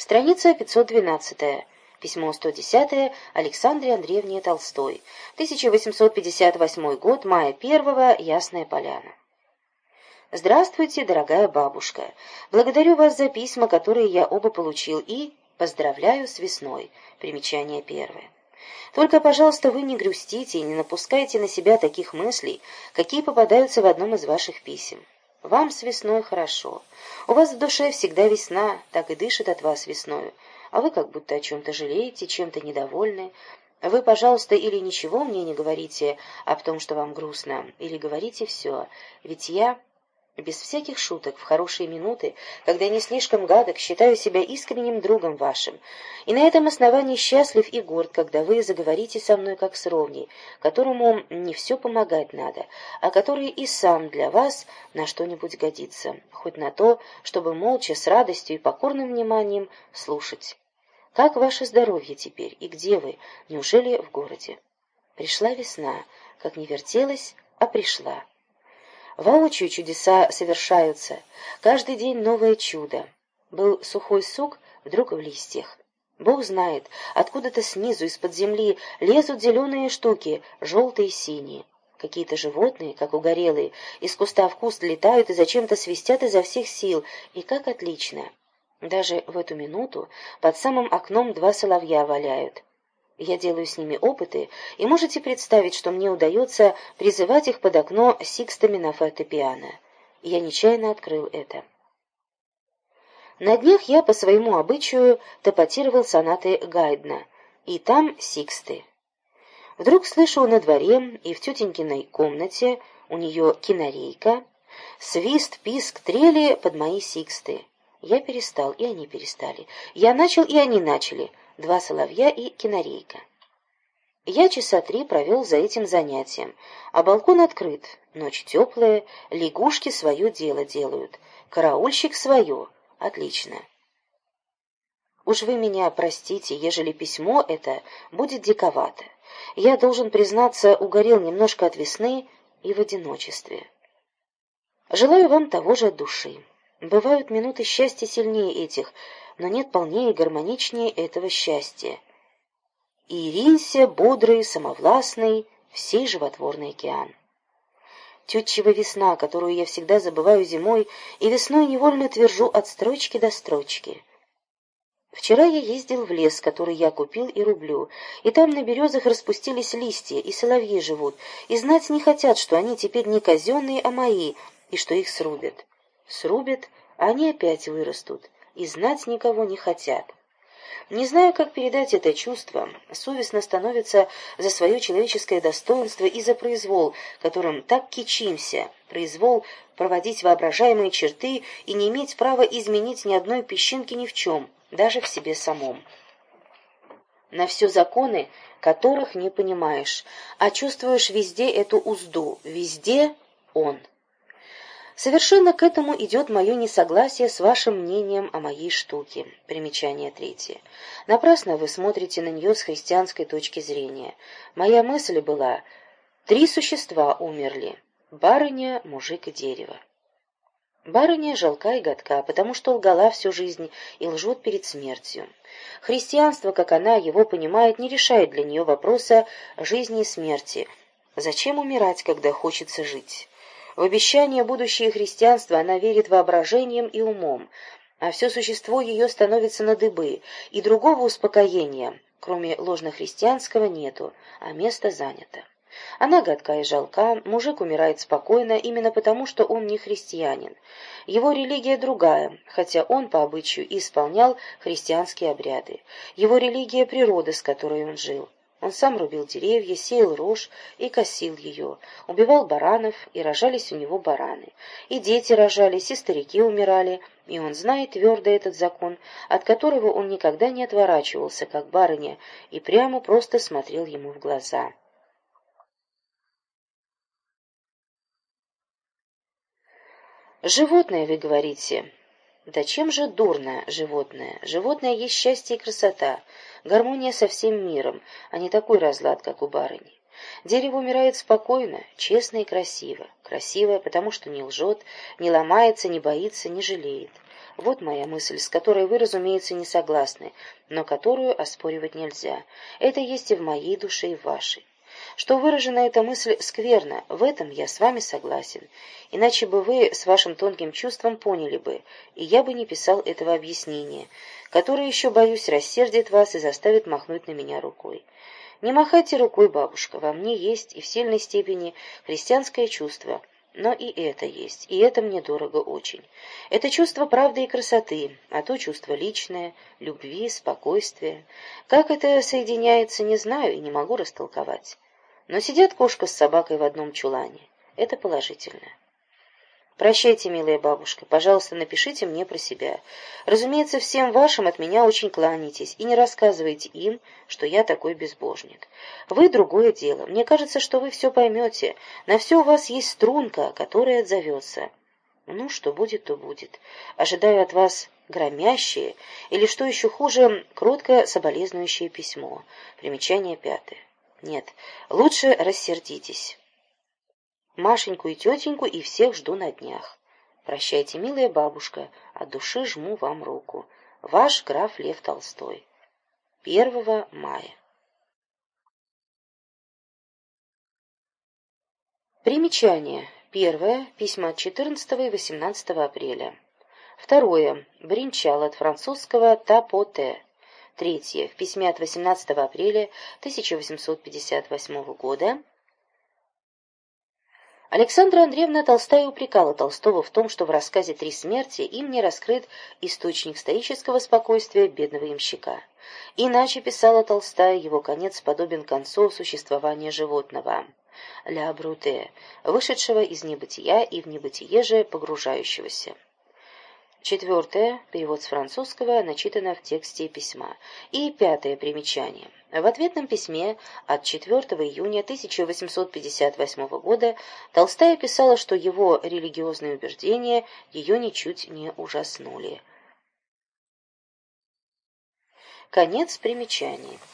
Страница 512. Письмо 110 Александре Андреевне Толстой. 1858 год, мая 1 Ясная Поляна. Здравствуйте, дорогая бабушка. Благодарю вас за письма, которые я оба получил, и поздравляю с весной. Примечание первое. Только, пожалуйста, вы не грустите и не напускайте на себя таких мыслей, какие попадаются в одном из ваших писем. Вам с весной хорошо. У вас в душе всегда весна, так и дышит от вас весною, а вы как будто о чем-то жалеете, чем-то недовольны. Вы, пожалуйста, или ничего мне не говорите о том, что вам грустно, или говорите все, ведь я без всяких шуток, в хорошие минуты, когда не слишком гадок, считаю себя искренним другом вашим, и на этом основании счастлив и горд, когда вы заговорите со мной как с ровней, которому не все помогать надо, а который и сам для вас на что-нибудь годится, хоть на то, чтобы молча, с радостью и покорным вниманием слушать. Как ваше здоровье теперь, и где вы? Неужели в городе? Пришла весна, как не вертелась, а пришла. Воочию чудеса совершаются. Каждый день новое чудо. Был сухой сук, вдруг в листьях. Бог знает, откуда-то снизу, из-под земли, лезут зеленые штуки, желтые и синие. Какие-то животные, как угорелые, из куста в куст летают и зачем-то свистят изо всех сил. И как отлично! Даже в эту минуту под самым окном два соловья валяют. Я делаю с ними опыты, и можете представить, что мне удается призывать их под окно сикстами на фортепиано. Я нечаянно открыл это. На днях я по своему обычаю топотировал сонаты Гайдна, и там сиксты. Вдруг слышу на дворе и в тетенькиной комнате, у нее кинорейка, свист, писк, трели под мои сиксты. Я перестал, и они перестали. Я начал, и они начали два соловья и кинорейка. Я часа три провел за этим занятием, а балкон открыт, ночь теплая, лягушки свое дело делают, караульщик свое, отлично. Уж вы меня простите, ежели письмо это будет диковато. Я должен признаться, угорел немножко от весны и в одиночестве. Желаю вам того же от души. Бывают минуты счастья сильнее этих, но нет полнее и гармоничнее этого счастья. И ринься, бодрый, самовластный, всей животворный океан. Тютчева весна, которую я всегда забываю зимой, и весной невольно твержу от строчки до строчки. Вчера я ездил в лес, который я купил и рублю, и там на березах распустились листья, и соловьи живут, и знать не хотят, что они теперь не казенные, а мои, и что их срубят. Срубят, а они опять вырастут и знать никого не хотят. Не знаю, как передать это чувство, совестно становится за свое человеческое достоинство и за произвол, которым так кичимся, произвол проводить воображаемые черты и не иметь права изменить ни одной песчинки ни в чем, даже в себе самом. На все законы, которых не понимаешь, а чувствуешь везде эту узду, везде он. Совершенно к этому идет мое несогласие с вашим мнением о моей штуке. Примечание третье. Напрасно вы смотрите на нее с христианской точки зрения. Моя мысль была, три существа умерли. Барыня, мужик и дерево. Барыня жалка и гадка, потому что лгала всю жизнь и лжет перед смертью. Христианство, как она его понимает, не решает для нее вопроса жизни и смерти. Зачем умирать, когда хочется жить? В обещание будущее христианства она верит воображением и умом, а все существо ее становится на дыбы, и другого успокоения, кроме ложнохристианского, нету, а место занято. Она гадка и жалка, мужик умирает спокойно именно потому, что он не христианин. Его религия другая, хотя он по обычаю исполнял христианские обряды. Его религия природа, с которой он жил. Он сам рубил деревья, сеял рожь и косил ее, убивал баранов, и рожались у него бараны. И дети рожались, и старики умирали, и он знает твердо этот закон, от которого он никогда не отворачивался, как барыня, и прямо просто смотрел ему в глаза. «Животное, вы говорите?» «Да чем же дурно животное? Животное есть счастье и красота» гармония со всем миром, а не такой разлад, как у барыни. Дерево умирает спокойно, честно и красиво. Красивое, потому что не лжет, не ломается, не боится, не жалеет. Вот моя мысль, с которой вы, разумеется, не согласны, но которую оспоривать нельзя. Это есть и в моей душе, и в вашей. Что выражена эта мысль скверно, в этом я с вами согласен. Иначе бы вы с вашим тонким чувством поняли бы, и я бы не писал этого объяснения, которое еще, боюсь, рассердит вас и заставит махнуть на меня рукой. Не махайте рукой, бабушка, во мне есть и в сильной степени христианское чувство, но и это есть, и это мне дорого очень. Это чувство правды и красоты, а то чувство личное, любви, спокойствия. Как это соединяется, не знаю и не могу растолковать. Но сидят кошка с собакой в одном чулане. Это положительно. Прощайте, милая бабушка, пожалуйста, напишите мне про себя. Разумеется, всем вашим от меня очень кланяйтесь и не рассказывайте им, что я такой безбожник. Вы другое дело. Мне кажется, что вы все поймете. На все у вас есть струнка, которая отзовется. Ну, что будет, то будет. Ожидаю от вас громящее, или, что еще хуже, кротко соболезнующее письмо. Примечание пятое. Нет, лучше рассердитесь. Машеньку и тетеньку и всех жду на днях. Прощайте, милая бабушка, от души жму вам руку. Ваш граф Лев Толстой. 1 мая. Примечание. Первое. Письма от 14 и 18 апреля. Второе. Бринчал от французского «тапоте». Третье. В письме от 18 апреля 1858 года Александра Андреевна Толстая упрекала Толстого в том, что в рассказе «Три смерти» им не раскрыт источник стоического спокойствия бедного имщика. Иначе, писала Толстая, его конец подобен концу существования животного. «Ля Бруте», вышедшего из небытия и в небытие же погружающегося. Четвертое, перевод с французского, начитано в тексте письма. И пятое примечание. В ответном письме от 4 июня 1858 года Толстая писала, что его религиозные убеждения ее ничуть не ужаснули. Конец примечаний.